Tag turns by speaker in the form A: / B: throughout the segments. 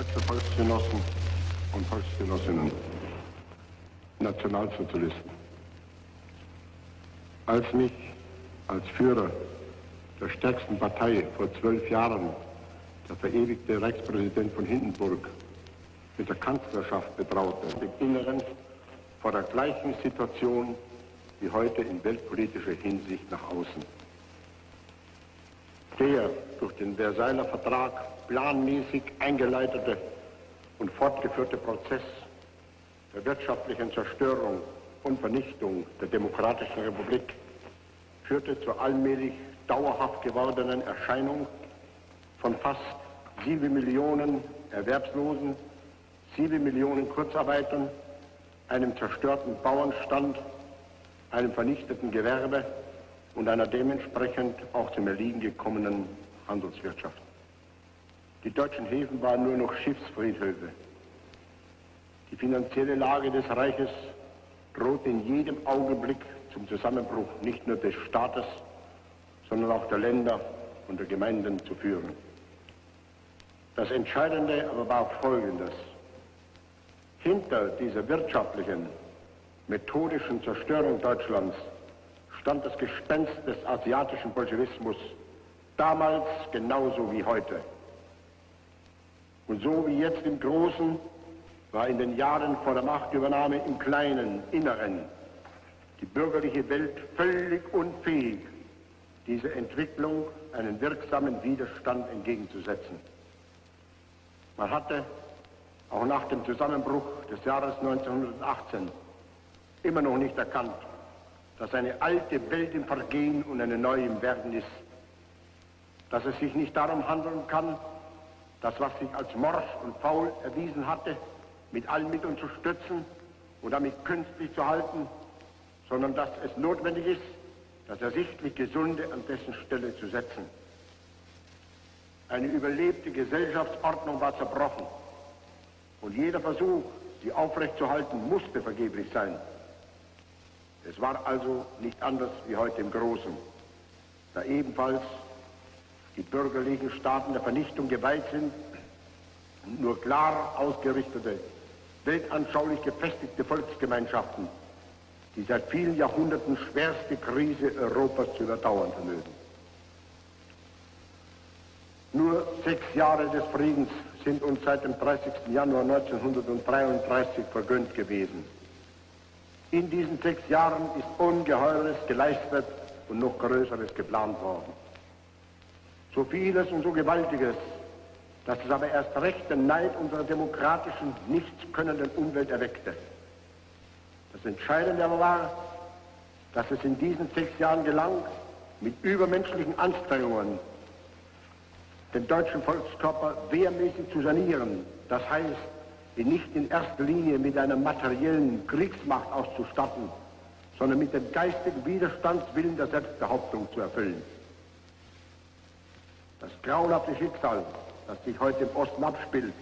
A: Deutsche Volksgenossen und Volksgenossinnen, Nationalsozialisten. Als mich als Führer der stärksten Partei vor zwölf Jahren der verewigte Reichspräsident von Hindenburg mit der Kanzlerschaft betraute, im Inneren vor der gleichen Situation wie heute in weltpolitischer Hinsicht nach außen. Der durch den Versailler Vertrag planmäßig eingeleitete und fortgeführte Prozess der wirtschaftlichen Zerstörung und Vernichtung der Demokratischen Republik führte zur allmählich dauerhaft gewordenen Erscheinung von fast sieben Millionen Erwerbslosen, sieben Millionen Kurzarbeitern, einem zerstörten Bauernstand, einem vernichteten Gewerbe und einer dementsprechend auch zum Erliegen gekommenen Handelswirtschaft. Die deutschen Häfen waren nur noch Schiffsfriedhöfe. Die finanzielle Lage des Reiches droht in jedem Augenblick zum Zusammenbruch nicht nur des Staates, sondern auch der Länder und der Gemeinden zu führen. Das Entscheidende aber war Folgendes. Hinter dieser wirtschaftlichen, methodischen Zerstörung Deutschlands stand das Gespenst des asiatischen Bolschewismus, damals genauso wie heute. Und so wie jetzt im Großen war in den Jahren vor der Machtübernahme im Kleinen, Inneren die bürgerliche Welt völlig unfähig, dieser Entwicklung einen wirksamen Widerstand entgegenzusetzen. Man hatte auch nach dem Zusammenbruch des Jahres 1918 immer noch nicht erkannt, dass eine alte Welt im Vergehen und eine neue im Werden ist. Dass es sich nicht darum handeln kann, das, was sich als morsch und faul erwiesen hatte, mit allen Mitteln zu stützen und damit künstlich zu halten, sondern dass es notwendig ist, das ersichtlich Gesunde an dessen Stelle zu setzen. Eine überlebte Gesellschaftsordnung war zerbrochen und jeder Versuch, sie aufrechtzuerhalten, musste vergeblich sein. Es war also nicht anders wie heute im Großen, da ebenfalls die bürgerlichen Staaten der Vernichtung geweiht sind und nur klar ausgerichtete, weltanschaulich gefestigte Volksgemeinschaften die seit vielen Jahrhunderten schwerste Krise Europas zu überdauern vermögen. Nur sechs Jahre des Friedens sind uns seit dem 30. Januar 1933 vergönnt gewesen. In diesen sechs Jahren ist Ungeheures geleistet und noch Größeres geplant worden. So vieles und so Gewaltiges, dass es aber erst recht den Neid unserer demokratischen, nichts könnenden Umwelt erweckte. Das Entscheidende aber war, dass es in diesen sechs Jahren gelang, mit übermenschlichen Anstrengungen den deutschen Volkskörper wehrmäßig zu sanieren. Das heißt, ihn nicht in erster Linie mit einer materiellen Kriegsmacht auszustatten, sondern mit dem geistigen Widerstandswillen der Selbstbehauptung zu erfüllen. Das grauenhafte Schicksal, das sich heute im Osten abspielt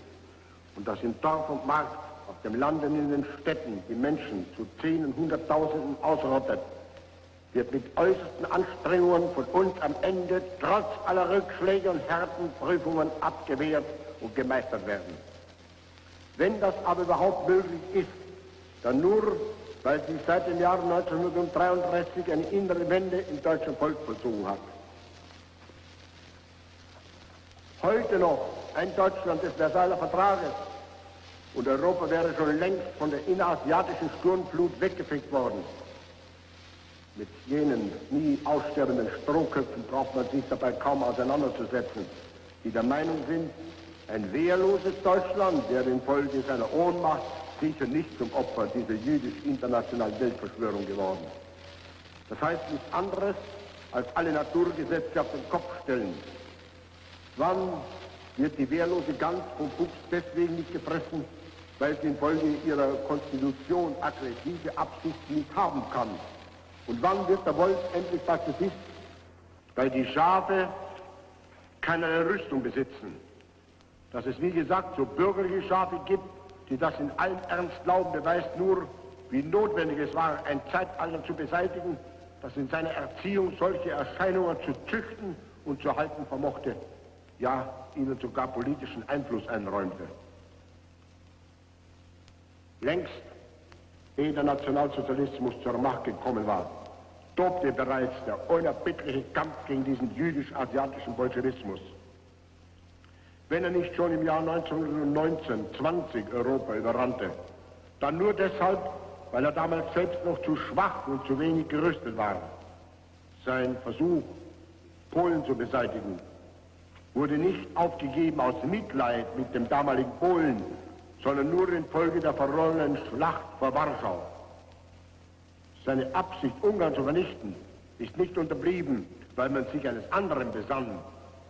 A: und das in Dorf und Markt, auf dem Lande und in den Städten die Menschen zu Zehnten, Hunderttausenden ausrottet, wird mit äußersten Anstrengungen von uns am Ende trotz aller Rückschläge und harten Prüfungen abgewehrt und gemeistert werden. Wenn das aber überhaupt möglich ist, dann nur, weil sich seit dem Jahr 1933 eine innere Wende im deutschen Volk vollzogen hat. Heute noch ein Deutschland des Versailler Vertrages und Europa wäre schon längst von der innerasiatischen Sturmflut weggefegt worden. Mit jenen nie aussterbenden Strohköpfen braucht man sich dabei kaum auseinanderzusetzen, die der Meinung sind, ein wehrloses Deutschland wäre infolge seiner Ohnmacht sicher nicht zum Opfer dieser jüdisch-internationalen Weltverschwörung geworden. Das heißt nichts anderes, als alle Naturgesetze auf den Kopf stellen. Wann wird die wehrlose Gans vom Fuchs deswegen nicht gefressen, weil sie infolge ihrer Konstitution aggressive Absichten nicht haben kann? Und wann wird der Wolf endlich Pazifist? Weil die Schafe keine Rüstung besitzen dass es, wie gesagt, so bürgerliche Schafe gibt, die das in allem Ernst glauben, beweist nur, wie notwendig es war, ein Zeitalter zu beseitigen, das in seiner Erziehung solche Erscheinungen zu züchten und zu halten vermochte, ja, ihnen sogar politischen Einfluss einräumte. Längst, ehe der Nationalsozialismus zur Macht gekommen war, tobte bereits der unerbittliche Kampf gegen diesen jüdisch-asiatischen Bolschewismus. Wenn er nicht schon im Jahr 1919, 20 Europa überrannte, dann nur deshalb, weil er damals selbst noch zu schwach und zu wenig gerüstet war. Sein Versuch, Polen zu beseitigen, wurde nicht aufgegeben aus Mitleid mit dem damaligen Polen, sondern nur infolge der verlorenen Schlacht vor Warschau. Seine Absicht, Ungarn zu vernichten, ist nicht unterblieben, weil man sich eines anderen besann,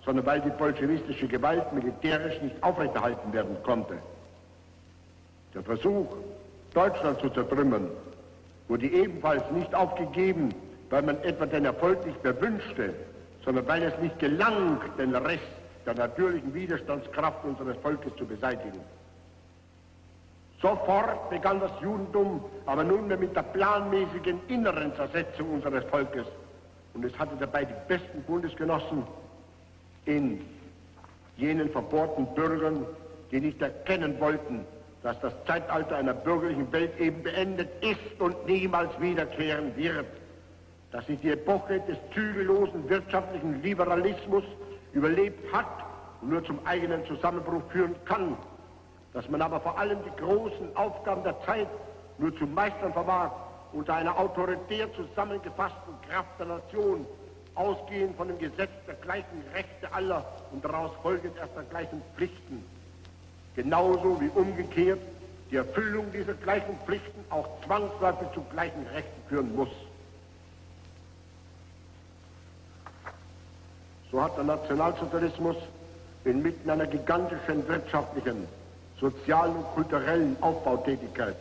A: sondern weil die bolschewistische Gewalt militärisch nicht aufrechterhalten werden konnte. Der Versuch, Deutschland zu zertrümmern, wurde ebenfalls nicht aufgegeben, weil man etwa den Erfolg nicht mehr wünschte, sondern weil es nicht gelang, den Rest der natürlichen Widerstandskraft unseres Volkes zu beseitigen. Sofort begann das Judentum aber nunmehr mit der planmäßigen inneren Zersetzung unseres Volkes. Und es hatte dabei die besten Bundesgenossen in jenen verbohrten Bürgern, die nicht erkennen wollten, dass das Zeitalter einer bürgerlichen Welt eben beendet ist und niemals wiederkehren wird, dass sich die Epoche des zügellosen wirtschaftlichen Liberalismus überlebt hat und nur zum eigenen Zusammenbruch führen kann, dass man aber vor allem die großen Aufgaben der Zeit nur zu meistern vermag unter einer autoritär zusammengefassten Kraft der Nation, ausgehend von dem Gesetz der gleichen Rechte aller und daraus folgend erst der gleichen Pflichten. Genauso wie umgekehrt die Erfüllung dieser gleichen Pflichten auch zwangsläufig zu gleichen Rechten führen muss. So hat der Nationalsozialismus inmitten einer gigantischen wirtschaftlichen, sozialen und kulturellen Aufbautätigkeit,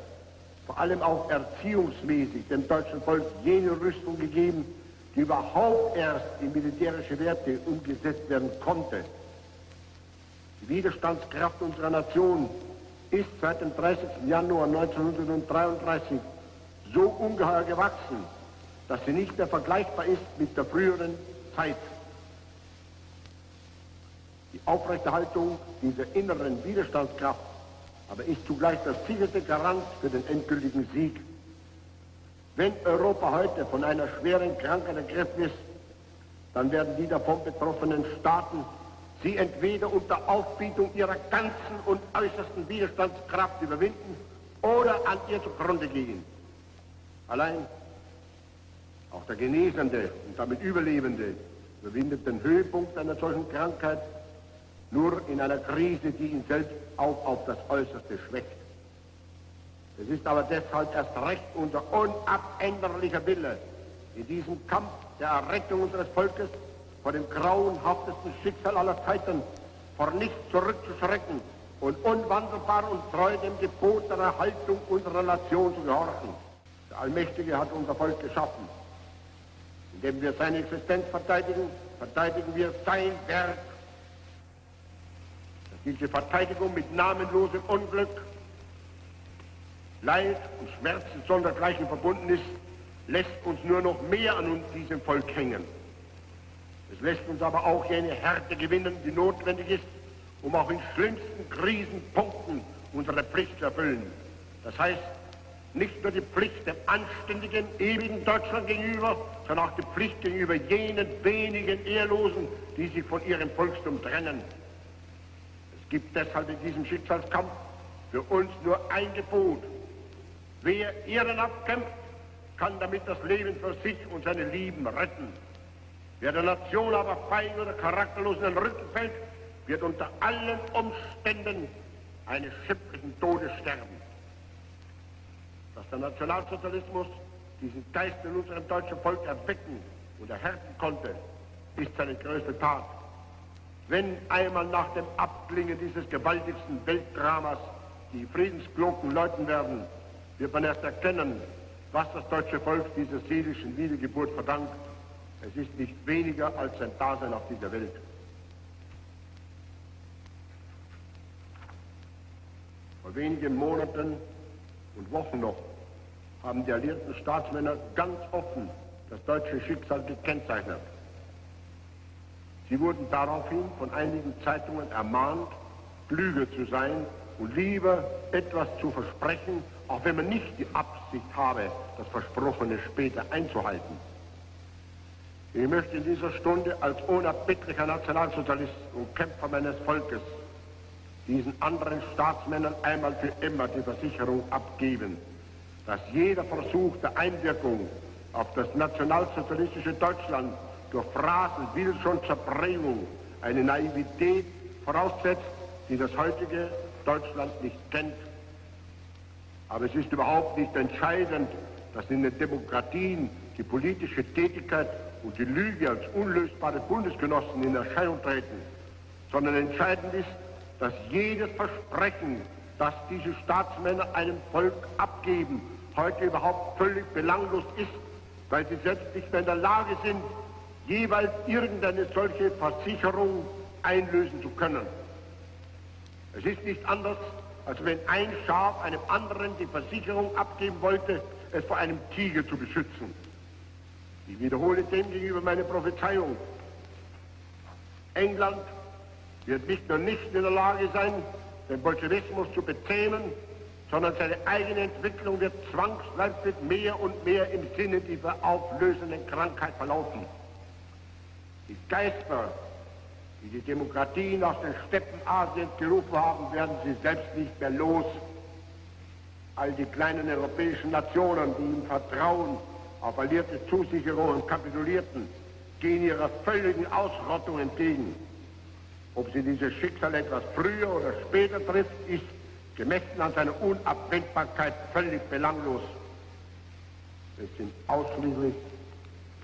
A: vor allem auch erziehungsmäßig dem deutschen Volk jene Rüstung gegeben, die überhaupt erst in militärische Werte umgesetzt werden konnte. Die Widerstandskraft unserer Nation ist seit dem 30. Januar 1933 so ungeheuer gewachsen, dass sie nicht mehr vergleichbar ist mit der früheren Zeit. Die Aufrechterhaltung dieser inneren Widerstandskraft aber ist zugleich das sicherte Garant für den endgültigen Sieg. Wenn Europa heute von einer schweren Krankheit ergriffen ist, dann werden die davon betroffenen Staaten sie entweder unter Aufbietung ihrer ganzen und äußersten Widerstandskraft überwinden oder an ihr zugrunde gehen. Allein auch der Genesende und damit Überlebende überwindet den Höhepunkt einer solchen Krankheit nur in einer Krise, die ihn selbst auch auf das Äußerste schwächt. Es ist aber deshalb erst recht unser unabänderlicher Wille, in diesem Kampf der Errettung unseres Volkes vor dem grauenhaftesten Schicksal aller Zeiten vor nichts zurückzuschrecken und unwandelbar und treu dem Gebot der Erhaltung unserer Nation zu gehorchen. Der Allmächtige hat unser Volk geschaffen. Indem wir seine Existenz verteidigen, verteidigen wir sein Werk diese Verteidigung mit namenlosem Unglück, Leid und Schmerzen sondergleichen verbunden ist, lässt uns nur noch mehr an uns diesem Volk hängen. Es lässt uns aber auch jene Härte gewinnen, die notwendig ist, um auch in schlimmsten Krisenpunkten unsere Pflicht zu erfüllen. Das heißt, nicht nur die Pflicht dem anständigen, ewigen Deutschland gegenüber, sondern auch die Pflicht gegenüber jenen wenigen Ehrlosen, die sich von ihrem Volkstum trennen gibt deshalb in diesem Schicksalskampf für uns nur ein Gebot. Wer ehrenhaft kämpft, kann damit das Leben für sich und seine Lieben retten. Wer der Nation aber feig oder charakterlos in den Rücken fällt, wird unter allen Umständen eines schimpflichen Todes sterben. Dass der Nationalsozialismus diesen Geist in unserem deutschen Volk erwecken und erhärten konnte, ist seine größte Tat. Wenn einmal nach dem Abklingen dieses gewaltigsten Weltdramas die Friedensglocken läuten werden, wird man erst erkennen, was das deutsche Volk dieser seelischen Wiedergeburt verdankt. Es ist nicht weniger als sein Dasein auf dieser Welt. Vor wenigen Monaten und Wochen noch haben die alliierten Staatsmänner ganz offen das deutsche Schicksal gekennzeichnet. Sie wurden daraufhin von einigen Zeitungen ermahnt, klüger zu sein und lieber etwas zu versprechen, auch wenn man nicht die Absicht habe, das Versprochene später einzuhalten. Ich möchte in dieser Stunde als unerbittlicher Nationalsozialist und Kämpfer meines Volkes diesen anderen Staatsmännern einmal für immer die Versicherung abgeben, dass jeder Versuch der Einwirkung auf das nationalsozialistische Deutschland durch Phrasen, Willsch und Zerprägung eine Naivität voraussetzt, die das heutige Deutschland nicht kennt. Aber es ist überhaupt nicht entscheidend, dass in den Demokratien die politische Tätigkeit und die Lüge als unlösbare Bundesgenossen in Erscheinung treten, sondern entscheidend ist, dass jedes Versprechen, das diese Staatsmänner einem Volk abgeben, heute überhaupt völlig belanglos ist, weil sie selbst nicht mehr in der Lage sind, jeweils irgendeine solche Versicherung einlösen zu können. Es ist nicht anders, als wenn ein Schaf einem anderen die Versicherung abgeben wollte, es vor einem Tiger zu beschützen. Ich wiederhole demgegenüber meine Prophezeiung. England wird nicht nur nicht in der Lage sein, den Bolschewismus zu bezähmen, sondern seine eigene Entwicklung wird zwangsläufig mehr und mehr im Sinne dieser auflösenden Krankheit verlaufen. Die Geister, die die Demokratien aus den Steppen Asiens gerufen haben, werden sie selbst nicht mehr los. All die kleinen europäischen Nationen, die im Vertrauen auf alliierte Zusicherungen kapitulierten, gehen ihrer völligen Ausrottung entgegen. Ob sie dieses Schicksal etwas früher oder später trifft, ist gemessen an seiner Unabwendbarkeit völlig belanglos. Es sind ausschließlich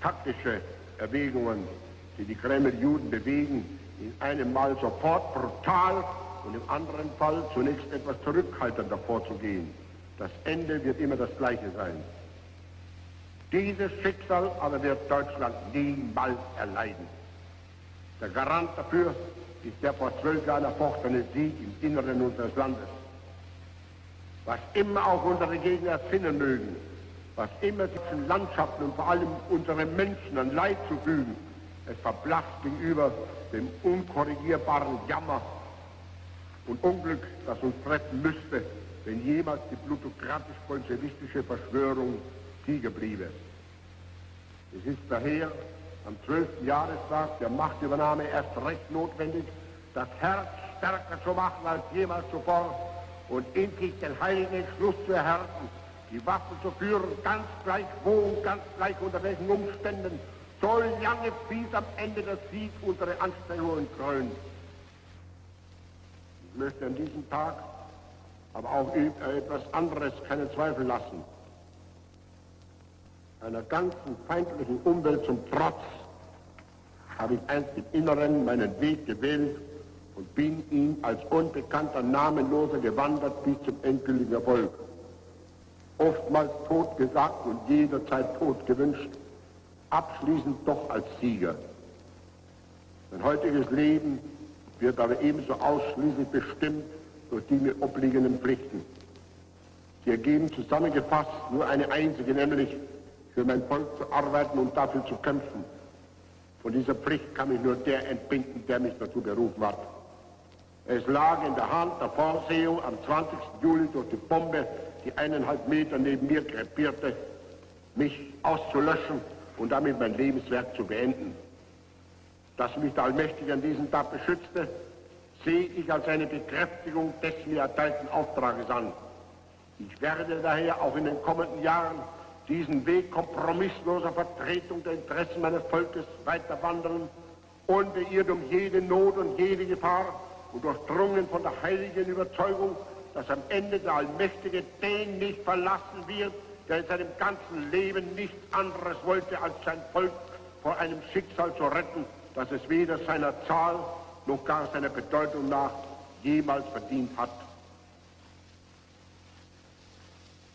A: taktische Erwägungen, die die Kreml-Juden bewegen, in einem Mal sofort brutal und im anderen Fall zunächst etwas zurückhaltender vorzugehen. Das Ende wird immer das gleiche sein. Dieses Schicksal aber wird Deutschland niemals erleiden. Der Garant dafür ist der vor zwölf Jahren erfochtene Sieg im Inneren unseres Landes. Was immer auch unsere Gegner erfinden mögen, was immer zwischen Landschaften und vor allem unseren Menschen an Leid zu fügen, es verblasst gegenüber dem unkorrigierbaren Jammer und Unglück, das uns treffen müsste, wenn jemals die plutokratisch-bolschewistische Verschwörung Sieger bliebe. Es ist daher am 12. Jahrestag der Machtübernahme erst recht notwendig, das Herz stärker zu machen als jemals zuvor und endlich den heiligen Entschluss zu erhärten, die Waffen zu führen, ganz gleich wo und ganz gleich unter welchen Umständen, so lange bis am Ende der Sieg unsere Anstrengungen krönt. Ich möchte an diesem Tag aber auch etwas anderes keinen Zweifel lassen einer ganzen feindlichen Umwelt zum Trotz habe ich einst im Inneren meinen Weg gewählt und bin ihn als unbekannter Namenloser gewandert bis zum endgültigen Erfolg. Oftmals tot gesagt und jederzeit tot gewünscht, abschließend doch als Sieger. Mein heutiges Leben wird aber ebenso ausschließlich bestimmt durch die mir obliegenden Pflichten. Sie ergeben zusammengefasst nur eine einzige, nämlich für mein Volk zu arbeiten und dafür zu kämpfen. Von dieser Pflicht kann mich nur der entbinden, der mich dazu berufen hat. Es lag in der Hand der Vorsehung am 20. Juli durch die Bombe, die eineinhalb Meter neben mir krepierte, mich auszulöschen und damit mein Lebenswerk zu beenden. Dass mich der Allmächtige an diesem Tag beschützte, sehe ich als eine Bekräftigung des mir erteilten Auftrages an. Ich werde daher auch in den kommenden Jahren diesen Weg kompromissloser Vertretung der Interessen meines Volkes weiter wandern, unbeirrt um jede Not und jede Gefahr und durchdrungen von der heiligen Überzeugung, dass am Ende der Allmächtige den nicht verlassen wird, der in seinem ganzen Leben nichts anderes wollte, als sein Volk vor einem Schicksal zu retten, das es weder seiner Zahl noch gar seiner Bedeutung nach jemals verdient hat.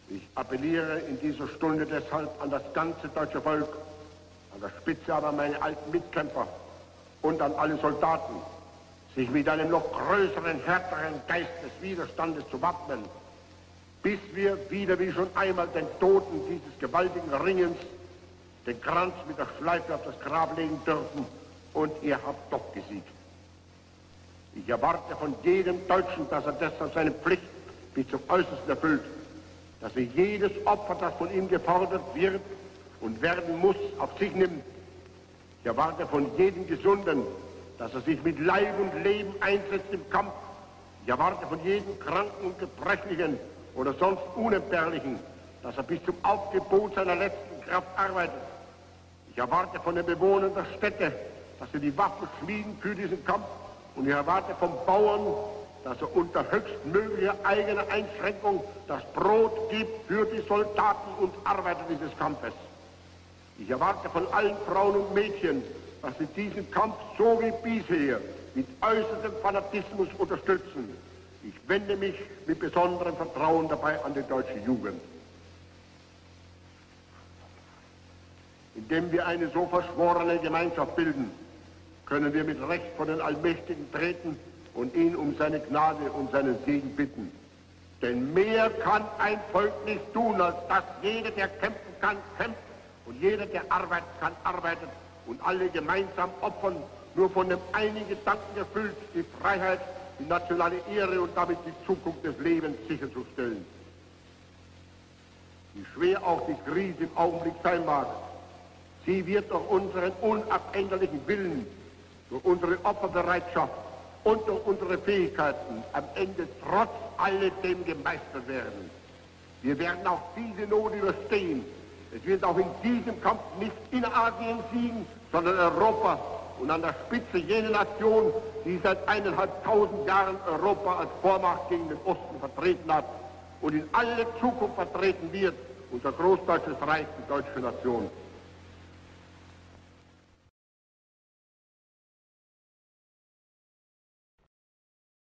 A: Ich appelliere in dieser Stunde deshalb an das ganze deutsche Volk, an der Spitze aber meine alten Mitkämpfer und an alle Soldaten, sich mit einem noch größeren, härteren Geist des Widerstandes zu wappnen, bis wir wieder wie schon einmal den Toten dieses gewaltigen Ringens den Kranz mit der Schleife auf das Grab legen dürfen und ihr habt doch gesiegt. Ich erwarte von jedem Deutschen, dass er deshalb seine Pflicht bis zum Äußersten erfüllt, dass er jedes Opfer, das von ihm gefordert wird und werden muss, auf sich nimmt. Ich erwarte von jedem Gesunden, dass er sich mit Leib und Leben einsetzt im Kampf. Ich erwarte von jedem Kranken und Gebrechlichen oder sonst Unentbehrlichen, dass er bis zum Aufgebot seiner letzten Kraft arbeitet. Ich erwarte von den Bewohnern der Städte, dass sie die Waffen schmieden für diesen Kampf. Und ich erwarte vom Bauern, dass er unter höchstmöglicher eigener Einschränkung das Brot gibt für die Soldaten und Arbeiter dieses Kampfes. Ich erwarte von allen Frauen und Mädchen, dass sie diesen Kampf so wie bisher mit äußerstem Fanatismus unterstützen. Ich wende mich mit besonderem Vertrauen dabei an die deutsche Jugend. Indem wir eine so verschworene Gemeinschaft bilden, können wir mit Recht vor den Allmächtigen treten und ihn um seine Gnade und seinen Segen bitten. Denn mehr kann ein Volk nicht tun, als dass jeder, der kämpfen kann, kämpft und jeder, der arbeiten kann, arbeitet und alle gemeinsam opfern, nur von dem einen Gedanken erfüllt, die Freiheit, die nationale Ehre und damit die Zukunft des Lebens sicherzustellen. Wie schwer auch die Krise im Augenblick sein mag, sie wird durch unseren unabänderlichen Willen, durch unsere Opferbereitschaft und durch unsere Fähigkeiten am Ende trotz alledem gemeistert werden. Wir werden auch diese Not überstehen. Es wird auch in diesem Kampf nicht in Asien siegen, sondern Europa und an der Spitze jene Nation, die seit eineinhalbtausend Jahren Europa als Vormacht gegen den Osten vertreten hat und in alle Zukunft vertreten wird, unser großdeutsches Reich, die deutsche Nation.